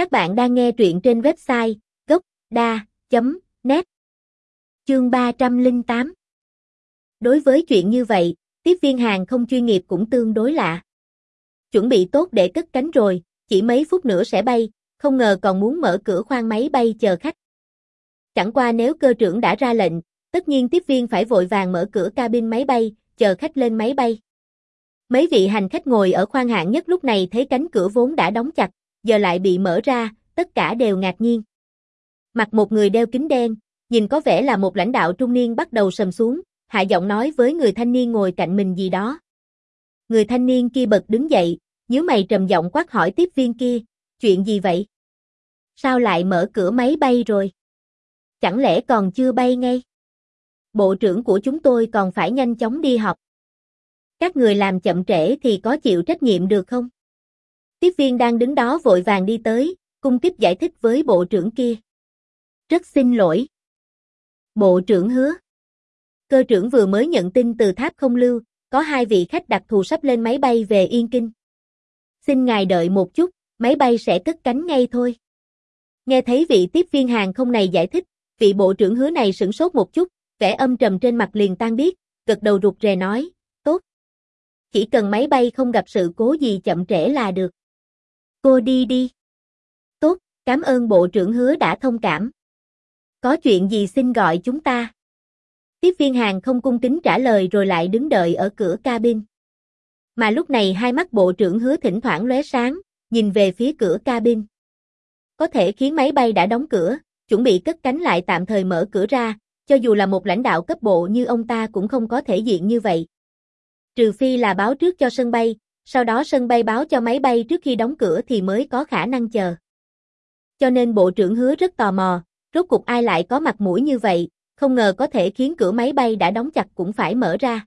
Các bạn đang nghe truyện trên website gốc.da.net Chương 308 Đối với chuyện như vậy, tiếp viên hàng không chuyên nghiệp cũng tương đối lạ. Chuẩn bị tốt để cất cánh rồi, chỉ mấy phút nữa sẽ bay, không ngờ còn muốn mở cửa khoang máy bay chờ khách. Chẳng qua nếu cơ trưởng đã ra lệnh, tất nhiên tiếp viên phải vội vàng mở cửa cabin máy bay, chờ khách lên máy bay. Mấy vị hành khách ngồi ở khoang hạng nhất lúc này thấy cánh cửa vốn đã đóng chặt, giờ lại bị mở ra, tất cả đều ngạc nhiên. Mặt một người đeo kính đen, nhìn có vẻ là một lãnh đạo trung niên bắt đầu sầm xuống, hạ giọng nói với người thanh niên ngồi cạnh mình gì đó. Người thanh niên kia bật đứng dậy, nhíu mày trầm giọng quát hỏi tiếp viên kia, chuyện gì vậy? Sao lại mở cửa máy bay rồi? Chẳng lẽ còn chưa bay ngay? Bộ trưởng của chúng tôi còn phải nhanh chóng đi học. Các người làm chậm trễ thì có chịu trách nhiệm được không? Tiếp viên đang đứng đó vội vàng đi tới, cung kíp giải thích với bộ trưởng kia. Rất xin lỗi. Bộ trưởng hứa. Cơ trưởng vừa mới nhận tin từ tháp không lưu, có hai vị khách đặc thù sắp lên máy bay về Yên Kinh. Xin ngài đợi một chút, máy bay sẽ cất cánh ngay thôi. Nghe thấy vị tiếp viên hàng không này giải thích, vị bộ trưởng hứa này sửng sốt một chút, vẻ âm trầm trên mặt liền tan biết, gật đầu rụt rè nói, tốt. Chỉ cần máy bay không gặp sự cố gì chậm trễ là được. Cô đi đi. Tốt, cảm ơn bộ trưởng hứa đã thông cảm. Có chuyện gì xin gọi chúng ta. Tiếp viên hàng không cung kính trả lời rồi lại đứng đợi ở cửa cabin. Mà lúc này hai mắt bộ trưởng hứa thỉnh thoảng lóe sáng, nhìn về phía cửa cabin. Có thể khiến máy bay đã đóng cửa, chuẩn bị cất cánh lại tạm thời mở cửa ra, cho dù là một lãnh đạo cấp bộ như ông ta cũng không có thể diện như vậy. Trừ phi là báo trước cho sân bay, sau đó sân bay báo cho máy bay trước khi đóng cửa thì mới có khả năng chờ. Cho nên bộ trưởng hứa rất tò mò, rốt cục ai lại có mặt mũi như vậy, không ngờ có thể khiến cửa máy bay đã đóng chặt cũng phải mở ra.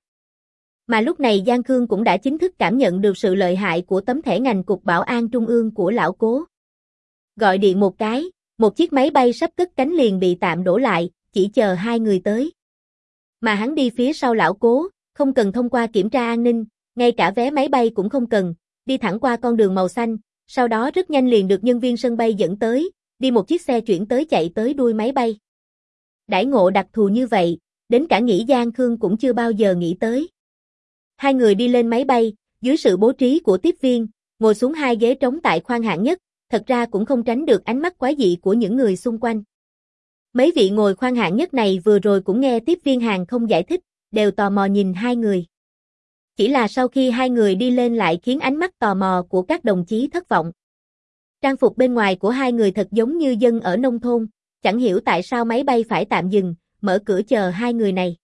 Mà lúc này Giang Khương cũng đã chính thức cảm nhận được sự lợi hại của tấm thẻ ngành cục bảo an trung ương của lão cố. Gọi điện một cái, một chiếc máy bay sắp cất cánh liền bị tạm đổ lại, chỉ chờ hai người tới. Mà hắn đi phía sau lão cố, không cần thông qua kiểm tra an ninh, ngay cả vé máy bay cũng không cần, đi thẳng qua con đường màu xanh, sau đó rất nhanh liền được nhân viên sân bay dẫn tới, đi một chiếc xe chuyển tới chạy tới đuôi máy bay. Đãi ngộ đặc thù như vậy, đến cả nghĩ Giang Khương cũng chưa bao giờ nghĩ tới. Hai người đi lên máy bay, dưới sự bố trí của tiếp viên, ngồi xuống hai ghế trống tại khoang hạng nhất, thật ra cũng không tránh được ánh mắt quái dị của những người xung quanh. Mấy vị ngồi khoang hạng nhất này vừa rồi cũng nghe tiếp viên hàng không giải thích, đều tò mò nhìn hai người. Chỉ là sau khi hai người đi lên lại khiến ánh mắt tò mò của các đồng chí thất vọng. Trang phục bên ngoài của hai người thật giống như dân ở nông thôn, chẳng hiểu tại sao máy bay phải tạm dừng, mở cửa chờ hai người này.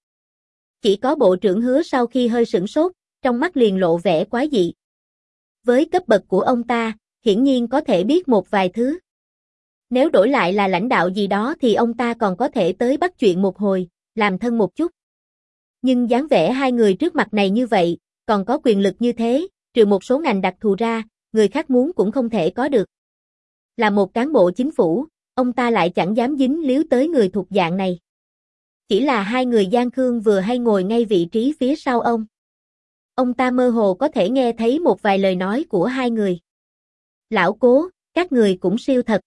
Chỉ có bộ trưởng hứa sau khi hơi sửng sốt, trong mắt liền lộ vẻ quá dị. Với cấp bậc của ông ta, hiển nhiên có thể biết một vài thứ. Nếu đổi lại là lãnh đạo gì đó thì ông ta còn có thể tới bắt chuyện một hồi, làm thân một chút. Nhưng dáng vẻ hai người trước mặt này như vậy, còn có quyền lực như thế, trừ một số ngành đặc thù ra, người khác muốn cũng không thể có được. Là một cán bộ chính phủ, ông ta lại chẳng dám dính líu tới người thuộc dạng này. Chỉ là hai người Giang Khương vừa hay ngồi ngay vị trí phía sau ông. Ông ta mơ hồ có thể nghe thấy một vài lời nói của hai người. Lão cố, các người cũng siêu thật.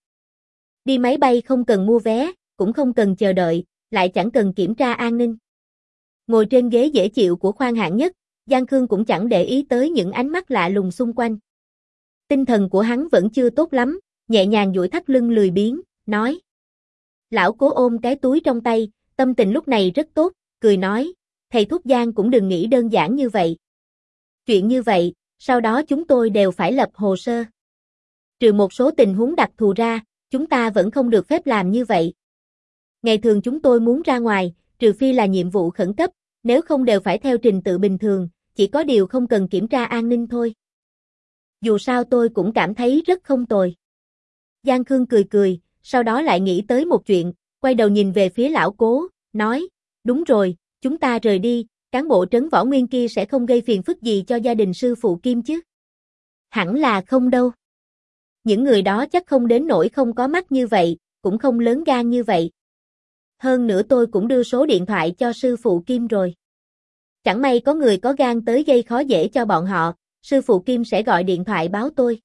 Đi máy bay không cần mua vé, cũng không cần chờ đợi, lại chẳng cần kiểm tra an ninh. Ngồi trên ghế dễ chịu của khoang hạng nhất, Giang Khương cũng chẳng để ý tới những ánh mắt lạ lùng xung quanh. Tinh thần của hắn vẫn chưa tốt lắm, nhẹ nhàng duỗi thắt lưng lười biếng, nói. Lão cố ôm cái túi trong tay, tâm tình lúc này rất tốt, cười nói, thầy thuốc Giang cũng đừng nghĩ đơn giản như vậy. Chuyện như vậy, sau đó chúng tôi đều phải lập hồ sơ. Trừ một số tình huống đặc thù ra, chúng ta vẫn không được phép làm như vậy. Ngày thường chúng tôi muốn ra ngoài, trừ phi là nhiệm vụ khẩn cấp, nếu không đều phải theo trình tự bình thường, chỉ có điều không cần kiểm tra an ninh thôi. Dù sao tôi cũng cảm thấy rất không tồi. Giang Khương cười cười, sau đó lại nghĩ tới một chuyện, quay đầu nhìn về phía lão cố, nói, đúng rồi, chúng ta rời đi, cán bộ trấn võ nguyên kia sẽ không gây phiền phức gì cho gia đình sư phụ Kim chứ. Hẳn là không đâu. Những người đó chắc không đến nỗi không có mắt như vậy, cũng không lớn gan như vậy. Hơn nữa tôi cũng đưa số điện thoại cho sư phụ Kim rồi. Chẳng may có người có gan tới gây khó dễ cho bọn họ, sư phụ Kim sẽ gọi điện thoại báo tôi.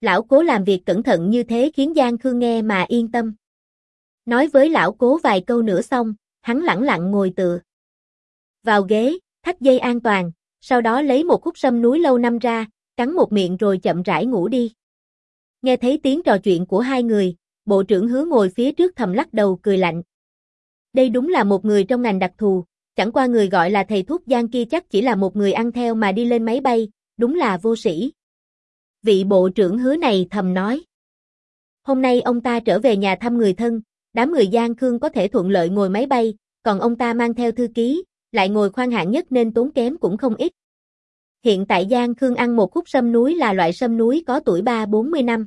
Lão cố làm việc cẩn thận như thế khiến Giang Khương nghe mà yên tâm. Nói với lão cố vài câu nữa xong, hắn lẳng lặng ngồi tựa. Vào ghế, thắt dây an toàn, sau đó lấy một khúc sâm núi lâu năm ra, cắn một miệng rồi chậm rãi ngủ đi. Nghe thấy tiếng trò chuyện của hai người, bộ trưởng hứa ngồi phía trước thầm lắc đầu cười lạnh. Đây đúng là một người trong ngành đặc thù, chẳng qua người gọi là thầy thuốc Giang kia chắc chỉ là một người ăn theo mà đi lên máy bay, đúng là vô sĩ. Vị bộ trưởng hứa này thầm nói. Hôm nay ông ta trở về nhà thăm người thân, đám người Giang Khương có thể thuận lợi ngồi máy bay, còn ông ta mang theo thư ký, lại ngồi khoan hạng nhất nên tốn kém cũng không ít. Hiện tại Giang Khương ăn một khúc sâm núi là loại sâm núi có tuổi 3-40 năm.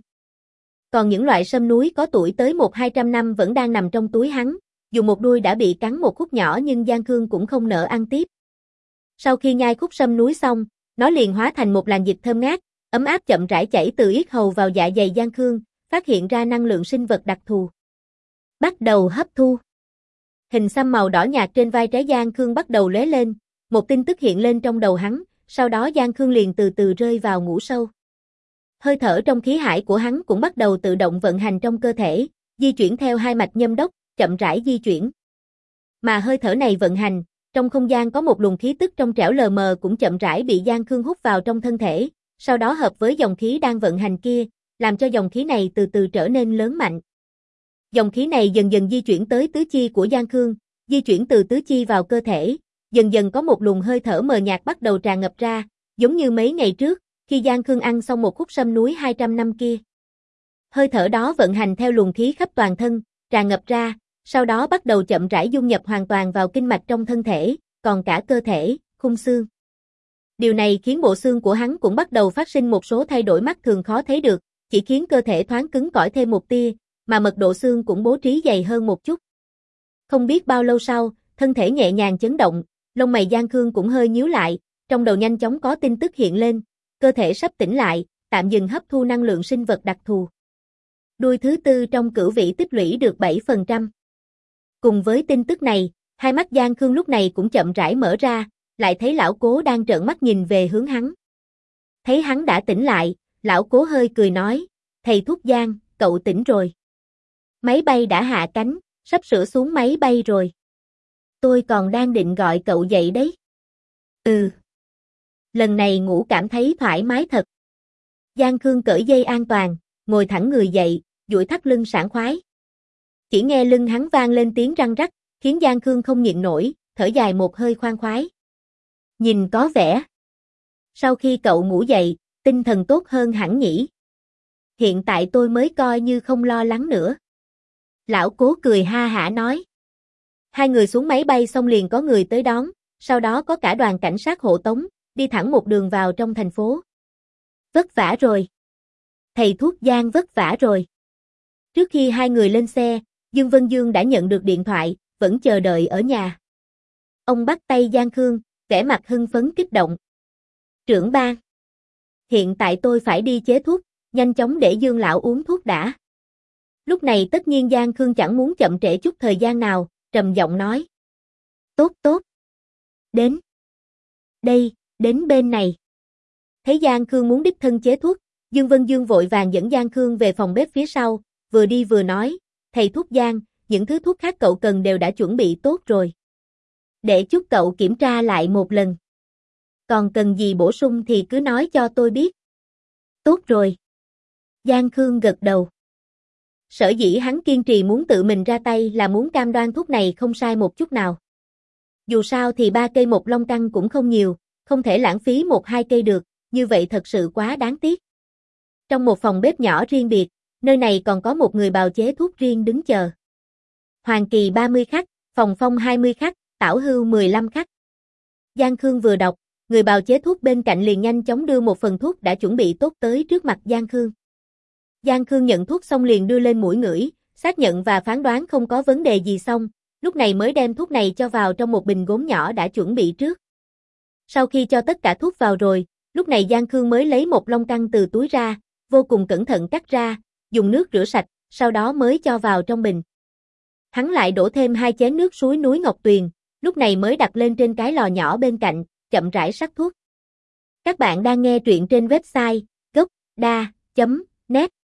Còn những loại sâm núi có tuổi tới 1-200 năm vẫn đang nằm trong túi hắn, dù một đuôi đã bị cắn một khúc nhỏ nhưng Giang Khương cũng không nỡ ăn tiếp. Sau khi nhai khúc sâm núi xong, nó liền hóa thành một làn dịch thơm ngát, ấm áp chậm rãi chảy từ yết hầu vào dạ dày Giang Khương, phát hiện ra năng lượng sinh vật đặc thù. Bắt đầu hấp thu. Hình xăm màu đỏ nhạt trên vai trái Giang Khương bắt đầu lóe lên, một tin tức hiện lên trong đầu hắn, sau đó Giang Khương liền từ từ rơi vào ngủ sâu. Hơi thở trong khí hải của hắn cũng bắt đầu tự động vận hành trong cơ thể, di chuyển theo hai mạch nhâm đốc, chậm rãi di chuyển. Mà hơi thở này vận hành, trong không gian có một luồng khí tức trong trẻo lờ mờ cũng chậm rãi bị Giang Khương hút vào trong thân thể, sau đó hợp với dòng khí đang vận hành kia, làm cho dòng khí này từ từ trở nên lớn mạnh. Dòng khí này dần dần di chuyển tới tứ chi của Giang Khương, di chuyển từ tứ chi vào cơ thể, dần dần có một luồng hơi thở mờ nhạt bắt đầu tràn ngập ra, giống như mấy ngày trước, khi Giang Khương ăn xong một khúc sâm núi 200 năm kia. Hơi thở đó vận hành theo luồng khí khắp toàn thân, tràn ngập ra, sau đó bắt đầu chậm rãi dung nhập hoàn toàn vào kinh mạch trong thân thể, còn cả cơ thể, khung xương. Điều này khiến bộ xương của hắn cũng bắt đầu phát sinh một số thay đổi mắt thường khó thấy được, chỉ khiến cơ thể thoáng cứng cỏi thêm một tia, mà mật độ xương cũng bố trí dày hơn một chút. Không biết bao lâu sau, thân thể nhẹ nhàng chấn động, lông mày Giang Khương cũng hơi nhíu lại, trong đầu nhanh chóng có tin tức hiện lên, cơ thể sắp tỉnh lại, tạm dừng hấp thu năng lượng sinh vật đặc thù. Đuôi thứ tư trong cửu vị tích lũy được 7%. Cùng với tin tức này, hai mắt Giang Khương lúc này cũng chậm rãi mở ra, lại thấy lão cố đang trợn mắt nhìn về hướng hắn. Thấy hắn đã tỉnh lại, lão cố hơi cười nói, thầy thuốc Giang, cậu tỉnh rồi. Máy bay đã hạ cánh, sắp sửa xuống máy bay rồi. Tôi còn đang định gọi cậu dậy đấy. Ừ. Lần này ngủ cảm thấy thoải mái thật. Giang Khương cởi dây an toàn, ngồi thẳng người dậy, duỗi thắt lưng sảng khoái. Chỉ nghe lưng hắn vang lên tiếng răng rắc, khiến Giang Khương không nhịn nổi, thở dài một hơi khoan khoái. Nhìn có vẻ. Sau khi cậu ngủ dậy, tinh thần tốt hơn hẳn nhỉ. Hiện tại tôi mới coi như không lo lắng nữa. Lão cố cười ha hả nói. Hai người xuống máy bay xong liền có người tới đón, sau đó có cả đoàn cảnh sát hộ tống, đi thẳng một đường vào trong thành phố. Vất vả rồi. Thầy thuốc Giang vất vả rồi. Trước khi hai người lên xe, Dương Vân Dương đã nhận được điện thoại, vẫn chờ đợi ở nhà. Ông bắt tay Giang Khương, vẻ mặt hưng phấn kích động. Trưởng ban. Hiện tại tôi phải đi chế thuốc, nhanh chóng để Dương Lão uống thuốc đã. Lúc này tất nhiên Giang Khương chẳng muốn chậm trễ chút thời gian nào, trầm giọng nói. Tốt tốt. Đến. Đây, đến bên này. Thấy Giang Khương muốn đích thân chế thuốc, Dương Vân Dương vội vàng dẫn Giang Khương về phòng bếp phía sau, vừa đi vừa nói, thầy thuốc Giang, những thứ thuốc khác cậu cần đều đã chuẩn bị tốt rồi. Để chút cậu kiểm tra lại một lần. Còn cần gì bổ sung thì cứ nói cho tôi biết. Tốt rồi. Giang Khương gật đầu. Sở dĩ hắn kiên trì muốn tự mình ra tay là muốn cam đoan thuốc này không sai một chút nào. Dù sao thì ba cây một long căn cũng không nhiều, không thể lãng phí một hai cây được, như vậy thật sự quá đáng tiếc. Trong một phòng bếp nhỏ riêng biệt, nơi này còn có một người bào chế thuốc riêng đứng chờ. Hoàng Kỳ 30 khắc, Phòng Phong 20 khắc, Tảo Hưu 15 khắc. Giang Khương vừa đọc, người bào chế thuốc bên cạnh liền nhanh chóng đưa một phần thuốc đã chuẩn bị tốt tới trước mặt Giang Khương. Giang Khương nhận thuốc xong liền đưa lên mũi ngửi, xác nhận và phán đoán không có vấn đề gì xong, lúc này mới đem thuốc này cho vào trong một bình gốm nhỏ đã chuẩn bị trước. Sau khi cho tất cả thuốc vào rồi, lúc này Giang Khương mới lấy một lông căng từ túi ra, vô cùng cẩn thận cắt ra, dùng nước rửa sạch, sau đó mới cho vào trong bình. Hắn lại đổ thêm hai chén nước suối núi Ngọc Tuyền, lúc này mới đặt lên trên cái lò nhỏ bên cạnh, chậm rãi sắc thuốc. Các bạn đang nghe truyện trên website gocda.net